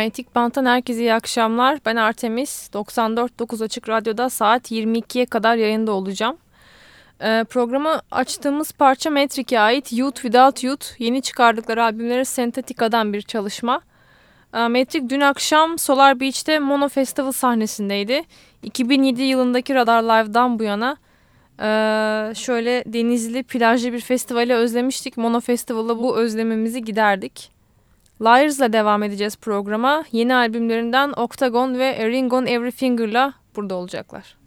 Manyetik Bant'tan herkese iyi akşamlar. Ben Artemis. 94.9 Açık Radyo'da saat 22'ye kadar yayında olacağım. Ee, programı açtığımız parça Metric'e ait Youth Without Youth yeni çıkardıkları albümleri Sentetika'dan bir çalışma. Ee, Metric dün akşam Solar Beach'te Mono Festival sahnesindeydi. 2007 yılındaki Radar Live'dan bu yana e, şöyle denizli plajlı bir festivali özlemiştik. Mono Festival'da bu özlemimizi giderdik. Liars'la devam edeceğiz programa. Yeni albümlerinden Octagon ve A Ring on Every Finger'la burada olacaklar.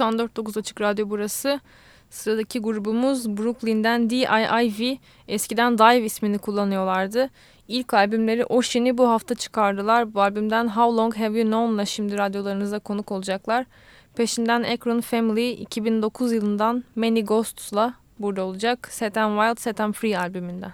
94.9 Açık Radyo burası. Sıradaki grubumuz Brooklyn'den D.I.I.V. Eskiden Dive ismini kullanıyorlardı. İlk albümleri Ocean'i bu hafta çıkardılar. Bu albümden How Long Have You Known'la şimdi radyolarınıza konuk olacaklar. Peşinden Akron Family 2009 yılından Many Ghosts'la burada olacak. Set and Wild, Set and Free albümünden.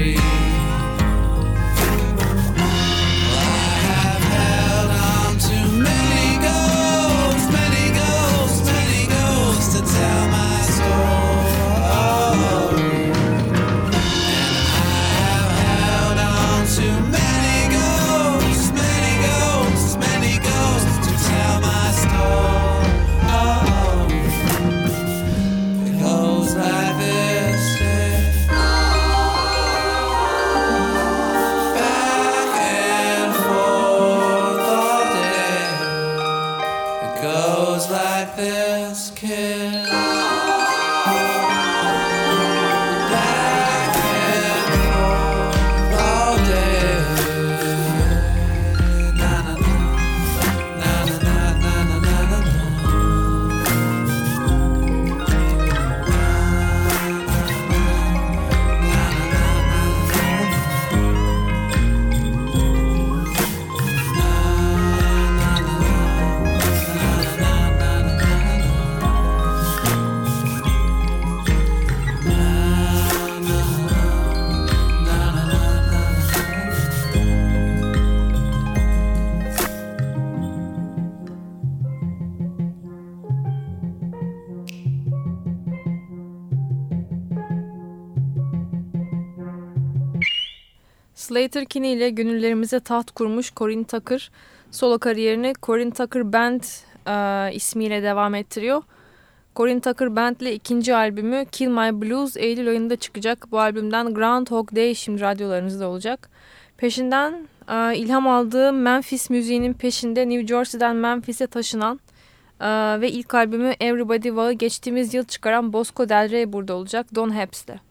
free. Kinney ile gönüllerimize taht kurmuş Corin Tucker solo kariyerini Corin Tucker Band e, ismiyle devam ettiriyor. Corin Tucker Band ile ikinci albümü Kill My Blues Eylül ayında çıkacak. Bu albümden Groundhog Day şimdi radyolarınızda olacak. Peşinden e, ilham aldığı Memphis müziğinin peşinde New Jersey'den Memphis'e taşınan e, ve ilk albümü Everybody Wow'ı geçtiğimiz yıl çıkaran Bosco Del Rey burada olacak Don Heps'le.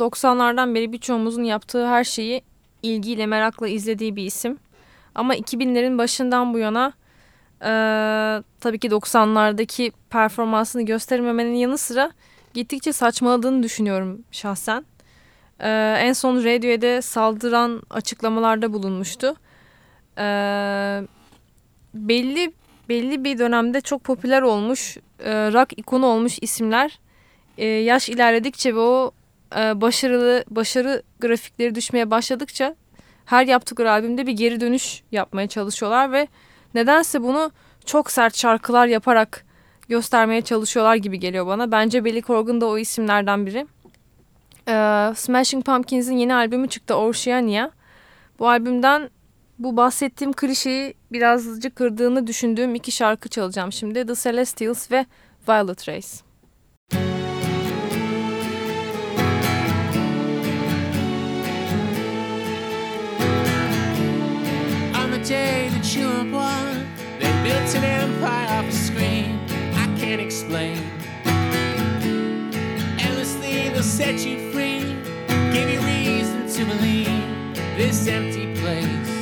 90'lardan beri birçoğumuzun yaptığı her şeyi ilgiyle merakla izlediği bir isim. Ama 2000'lerin başından bu yana eee, tabii ki 90'lardaki performansını göstermemenin yanı sıra gittikçe saçmaladığını düşünüyorum şahsen. Eee, en son Radiohead'e saldıran açıklamalarda bulunmuştu. Eee, belli belli bir dönemde çok popüler olmuş, eee, rock ikonu olmuş isimler e, yaş ilerledikçe ve o e, başarılı başarı grafikleri düşmeye başladıkça her yaptıkları albümde bir geri dönüş yapmaya çalışıyorlar ve nedense bunu çok sert şarkılar yaparak göstermeye çalışıyorlar gibi geliyor bana. Bence Billy Corgan da o isimlerden biri. E, Smashing Pumpkins'in yeni albümü çıktı Oceania. Bu albümden bu bahsettiğim klişeyi birazcık kırdığını düşündüğüm iki şarkı çalacağım şimdi. The Celestials ve Violet Race. Day that you were born, they built an empire off a screen I can't explain. Endlessly, they'll set you free, give you reason to believe this empty place.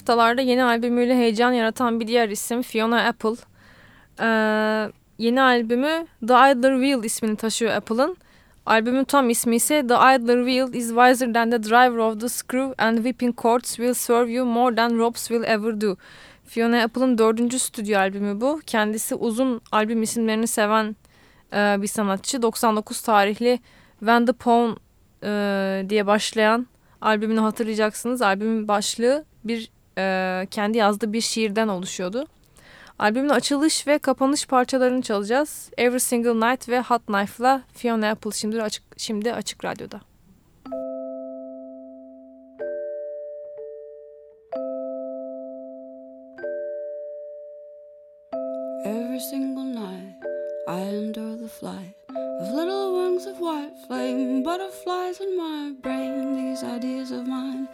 Haftalarda yeni albümüyle heyecan yaratan bir diğer isim Fiona Apple. Ee, yeni albümü The Idler Wheel ismini taşıyor Apple'ın. Albümün tam ismi ise The Idler Wheel is wiser than the driver of the screw and whipping cords will serve you more than ropes will ever do. Fiona Apple'ın dördüncü stüdyo albümü bu. Kendisi uzun albüm isimlerini seven e, bir sanatçı. 99 tarihli When the Pawn e, diye başlayan albümünü hatırlayacaksınız. Albümün başlığı bir e, kendi yazdığı bir şiirden oluşuyordu. Albümün açılış ve kapanış parçalarını çalacağız. Every Single Night ve Hot Knife'la Fiona Apple şimdi açık şimdi açık radyoda. Every single night I endure the flight white flame, butterflies in my brain. These ideas of mine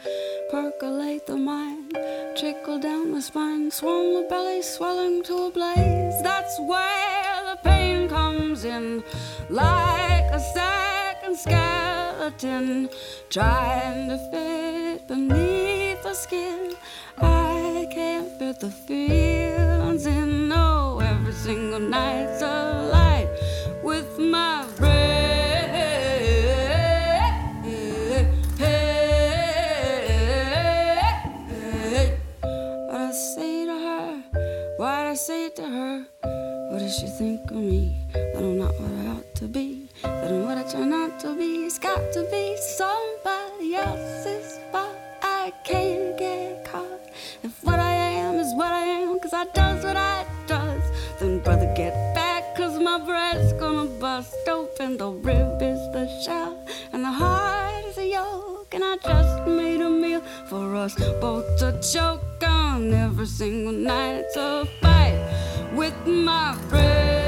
percolate the mind, trickle down the spine, swell the belly, swelling to a blaze. That's where the pain comes in, like a second skeleton trying to fit beneath the skin. I can't fit the feelings in. No, every single night's a light with my does she think of me? That I'm not what I ought to be. That I'm what I try not to be. It's got to be somebody else's fault. I can't get caught. If what I am is what I am, cause I does what I does, then brother get back, cause my breast's gonna bust open. The rib is the shell, and the heart is a yolk. And I just made a meal for us both to choke on every single night. It's a with my breath.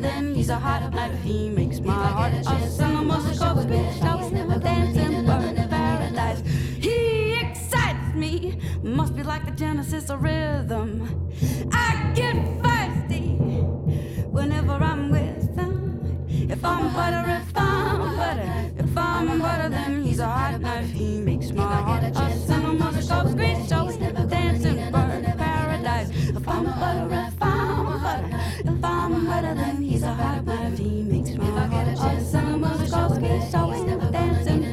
Then. He's a hot blooded. He makes my heart a summer my go of bitch. I was never dancing, but in paradise. He excites me. Must be like the genesis of rhythm. I get thirsty whenever I'm with him. If I'm butter, if I'm butter, if I'm butter, then he's a hot blooded. He makes my heart a summer my go of bitch. I was never dancing, but in paradise. If I'm butter, if I'm butter, if I'm butter, then so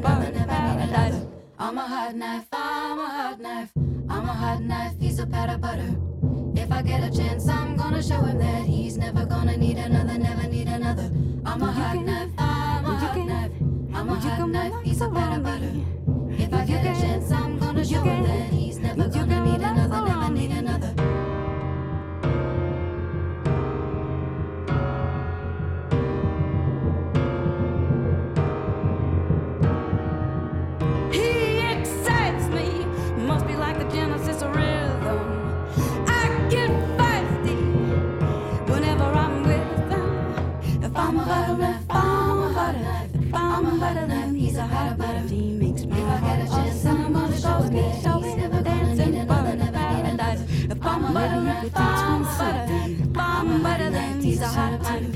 bar in paradise. I'm a hot knife, I'm a hot knife, I'm a hot knife, he's a pat of butter. If I get a chance, I'm gonna show him that he's never gonna need another, never need another. I'm a hot knife, I'm a hot knife, I'm a hot knife, he's a pat of butter. If I get a chance, I'm gonna show him that he's never gonna need another, never para, para.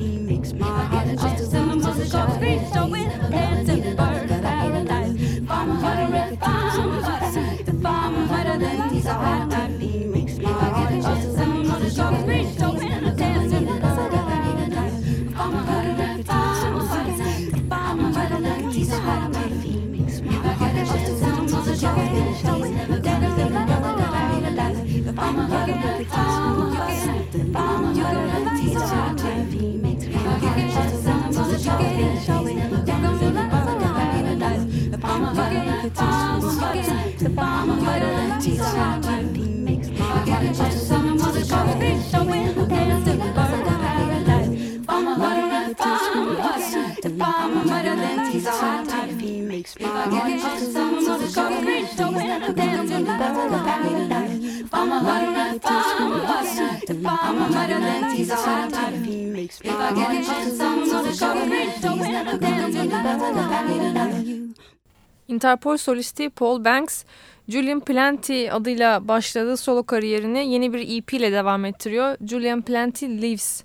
Interpol solisti Paul Banks Julian Planty adıyla başladığı solo kariyerini yeni bir EP ile devam ettiriyor. Julian Planty Lives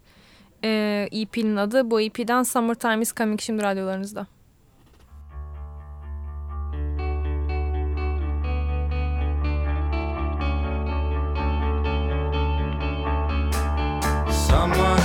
e, EP'nin adı. Bu EP'den Summertime is Coming şimdi radyolarınızda. Someone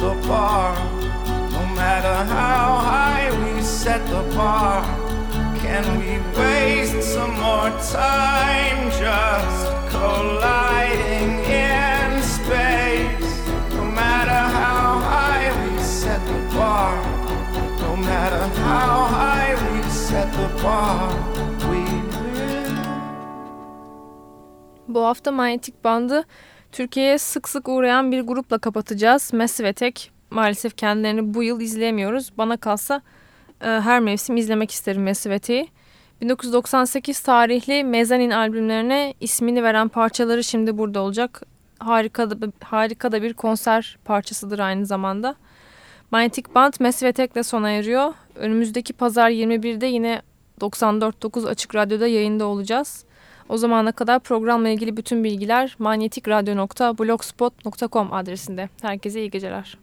the bar, no matter how high we set the bar, can we waste some more time just colliding in space? No matter how high we set the bar, no matter how high we set the bar, we will. Bu hafta manyetik bandı Türkiye'ye sık sık uğrayan bir grupla kapatacağız. Massive Attack maalesef kendilerini bu yıl izleyemiyoruz. Bana kalsa e, her mevsim izlemek isterim Massive Attack'i. 1998 tarihli Mezzanine albümlerine ismini veren parçaları şimdi burada olacak. Harika da, harika da bir konser parçasıdır aynı zamanda. Manyetik Band Massive Attack'le sona eriyor. Önümüzdeki pazar 21'de yine 94.9 Açık Radyo'da yayında olacağız. O zamana kadar programla ilgili bütün bilgiler manyetikradyo.blogspot.com adresinde. Herkese iyi geceler.